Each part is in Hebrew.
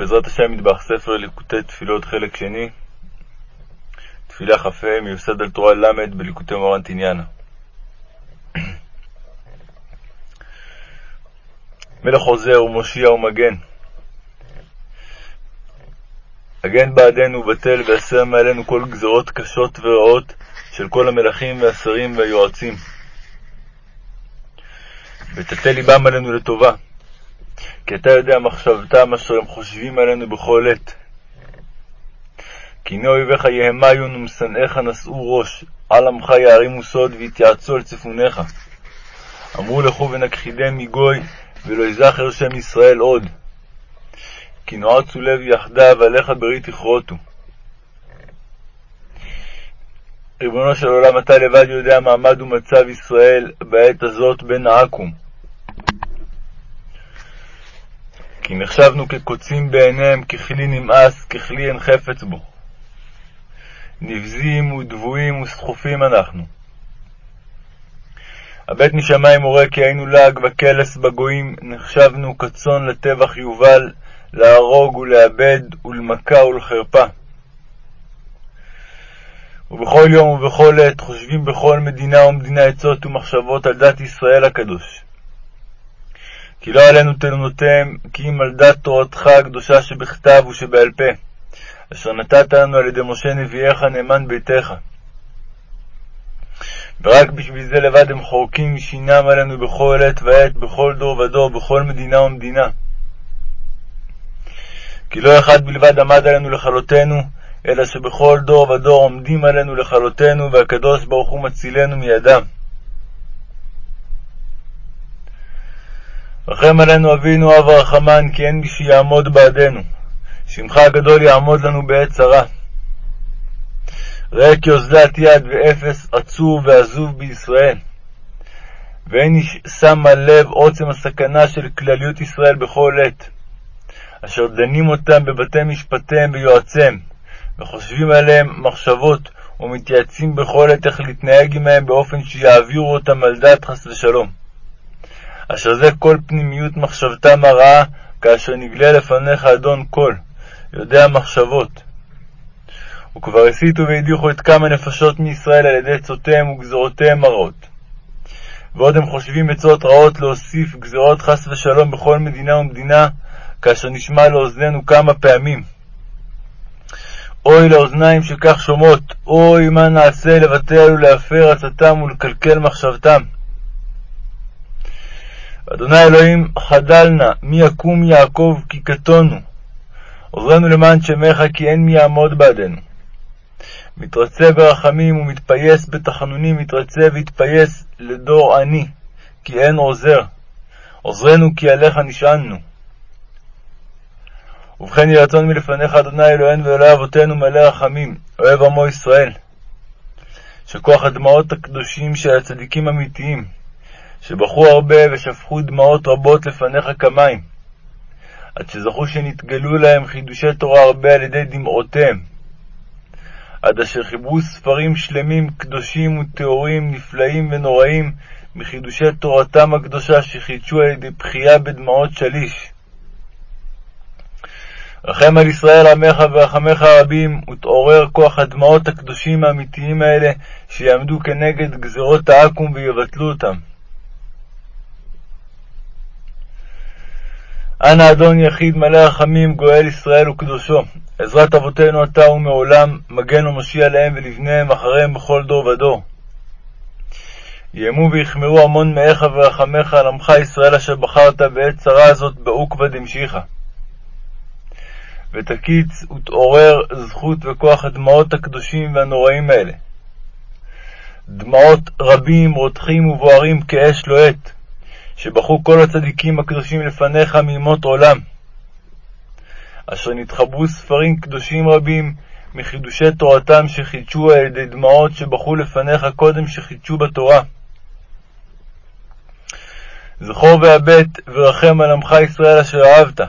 בעזרת השם מטבח ספר ליקוטי תפילות חלק שני, תפילה כ"ה, מיוסד על תורה ל' בליקוטי מורן תניאנה. מלך עוזר ומושיע ומגן. הגן בעדנו ובטל והסר מעלינו כל גזרות קשות ורעות של כל המלכים והשרים והיועצים. ותתה ליבם עלינו לטובה. כי אתה יודע מחשבתם אשר הם חושבים עלינו בכל עת. כי הנה אויביך יהמיון ומשנאיך נשאו ראש, על עמך יערימו סוד ויתייעצו על צפוניך. אמרו לכו ונכחידם מגוי, ולא יזכר שם ישראל עוד. כי נועצו לב יחדיו, עליך ברית יכרותו. ריבונו של עולם, אתה לבד יודע מעמד ומצב ישראל בעת הזאת בין העכו"ם. כי נחשבנו כקוצים בעיניהם, ככלי נמאס, ככלי אין חפץ בו. נבזים ודבויים וסחופים אנחנו. הבט משמיים מורה כי היינו לעג וקלס בגויים, נחשבנו כצאן לטבח יובל, להרוג ולאבד, ולמכה ולחרפה. ובכל יום ובכל עת חושבים בכל מדינה ומדינה עצות ומחשבות על דת ישראל הקדוש. כי לא עלינו תלונותיהם, כי אם על דת תורתך הקדושה שבכתב ושבעל פה, אשר נתת לנו על ידי משה נביאך נאמן ביתך. ורק בשביל זה לבד הם חורקים משינם עלינו בכל עת ועת, בכל דור ודור, בכל מדינה ומדינה. כי לא אחד בלבד עמד עלינו לכלותנו, אלא שבכל דור ודור עומדים עלינו לכלותנו, והקדוש ברוך הוא מצילנו מידם. רחם עלינו אבינו אב הרחמן, כי אין מי שיעמוד בעדנו. שמך הגדול יעמוד לנו בעת צרה. ראה כי אוזלת יד ואפס עצוב ועזוב בישראל. ואין איש שם על לב עוצם הסכנה של כלליות ישראל בכל עת, אשר דנים אותם בבתי משפטיהם ויועציהם, וחושבים עליהם מחשבות, ומתייעצים בכל עת איך להתנהג עמהם באופן שיעבירו אותם על דעת חס ושלום. אשר זה כל פנימיות מחשבתם הרעה, כאשר נגלה לפניך אדון כל, יודע מחשבות. וכבר הסיתו והדיחו את כמה נפשות מישראל על ידי עצותיהם וגזרותיהם הרעות. ועוד הם חושבים עצות רעות להוסיף גזרות חס ושלום בכל מדינה ומדינה, כאשר נשמע לאוזנינו כמה פעמים. אוי לאוזניים שכך שומעות, אוי מה נעשה לבטל ולהפר עצתם ולקלקל מחשבתם. אדוני אלוהים חדל נא, מי יקום יעקב כי קטונו. עוזרנו למען שמך, כי אין מי יעמוד בעדנו. מתרצה ברחמים ומתפייס בתחנונים, מתרצה ויתפייס לדור עני, כי אין עוזר. עוזרנו כי עליך נשענו. ובכן יהי רצון מלפניך, אדוני אלוהינו ואלוהי אבותינו מלא רחמים, אוהב עמו ישראל, שכוח הדמעות הקדושים של הצדיקים אמיתיים, שבכו הרבה ושפכו דמעות רבות לפניך כמים, עד שזכו שנתגלו להם חידושי תורה הרבה על ידי דמעותיהם, עד אשר חיברו ספרים שלמים, קדושים וטהורים, נפלאים ונוראים, מחידושי תורתם הקדושה שחידשו על ידי בחייה בדמעות שליש. רחם על ישראל עמך ורחמך הרבים, ותעורר כוח הדמעות הקדושים האמיתיים האלה, שיעמדו כנגד גזרות העכו"ם ויבטלו אותם. אנא אדון יחיד מלא רחמים, גואל ישראל וקדושו. עזרת אבותינו אתה ומעולם, מגן ומושיע להם ולבניהם אחריהם בכל דור ודור. יאמו ויחמרו המון מאיך ורחמך על עמך ישראל אשר בחרת בעת צרה הזאת בעוקבא דמשיחא. ותקיץ ותעורר זכות וכוח הדמעות הקדושים והנוראים האלה. דמעות רבים, רותחים ובוערים כאש לוהט, שבכו כל הצדיקים הקדושים לפניך מימות עולם, אשר נתחברו ספרים קדושים רבים מחידושי תורתם שחידשו על ידי דמעות שבכו לפניך קודם שחידשו בתורה. זכור והבט ורחם על עמך ישראל אשר אהבת,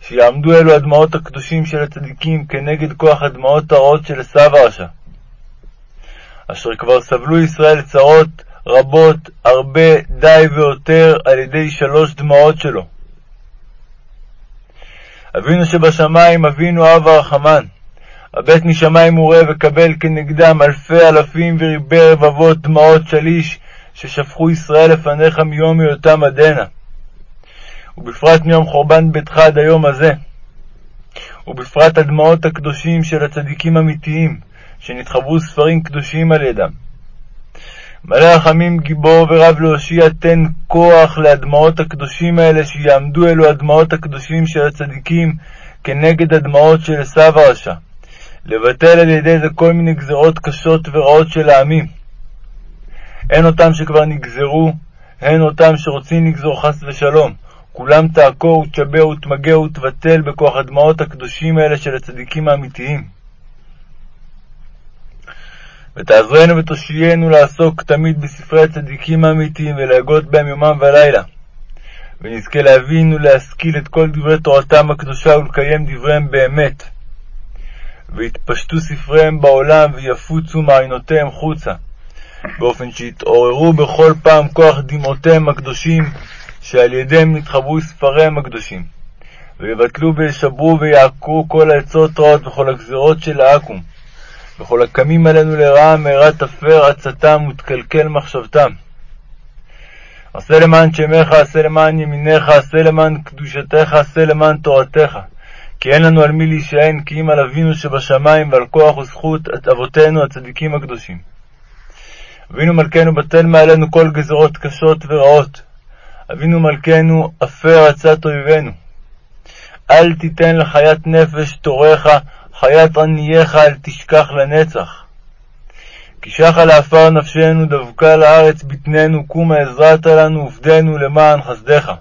שיעמדו אלו הדמעות הקדושים של הצדיקים כנגד כוח הדמעות הרעות של עשו הרשע, אשר כבר סבלו ישראל צרות רבות, הרבה, די ויותר, על ידי שלוש דמעות שלו. אבינו שבשמיים, אבינו אב הרחמן, הבט משמיים וראה וקבל כנגדם אלפי אלפים וריבי רבבות דמעות שליש, ששפכו ישראל לפניך מיום היותם עדנה. ובפרט מיום חורבן ביתך עד היום הזה. ובפרט הדמעות הקדושים של הצדיקים האמיתיים, שנתחברו ספרים קדושים על ידם. מלא רחמים גיבור ורב להושיע, תן כוח להדמעות הקדושים האלה, שיעמדו אלו הדמעות הקדושים של הצדיקים כנגד הדמעות של עשיו הרשע. לבטל על ידי זה כל מיני גזרות קשות ורעות של העמים. הן אותם שכבר נגזרו, הן אותם שרוצים לגזור חס ושלום. כולם תעקור ותשבר ותמגר ותבטל בכוח הדמעות הקדושים האלה של הצדיקים האמיתיים. ותעזרנו ותושיינו לעסוק תמיד בספרי הצדיקים האמיתיים ולהגות בהם יומם ולילה. ונזכה להבין ולהשכיל את כל דברי תורתם הקדושה ולקיים דבריהם באמת. ויתפשטו ספריהם בעולם ויפוצו מעיינותיהם חוצה, באופן שיתעוררו בכל פעם כוח דמעותיהם הקדושים, שעל ידיהם נתחברו ספריהם הקדושים, ויבטלו וישברו ויעקרו כל העצות רעות וכל הגזירות של העכו"ם, וכל הקמים עלינו לרעה מהרה תפר עצתם ותקלקל מחשבתם. עשה למען שמך, עשה למען ימינך, עשה למען קדושתך, עשה למען תורתך. כי אין לנו על מי להישען, כי אם על אבינו שבשמיים ועל כוח וזכות אבותינו הצדיקים הקדושים. אבינו מלכנו בטל מעלינו כל גזרות קשות ורעות. אבינו מלכנו אפר עצת אויבינו. אל תיתן לחיית נפש תורך, חיית ענייך אל תשכח לנצח. כי שחה לעפר נפשנו, דבקה לארץ בטננו, קומה עזרת לנו, עובדנו למען חסדך.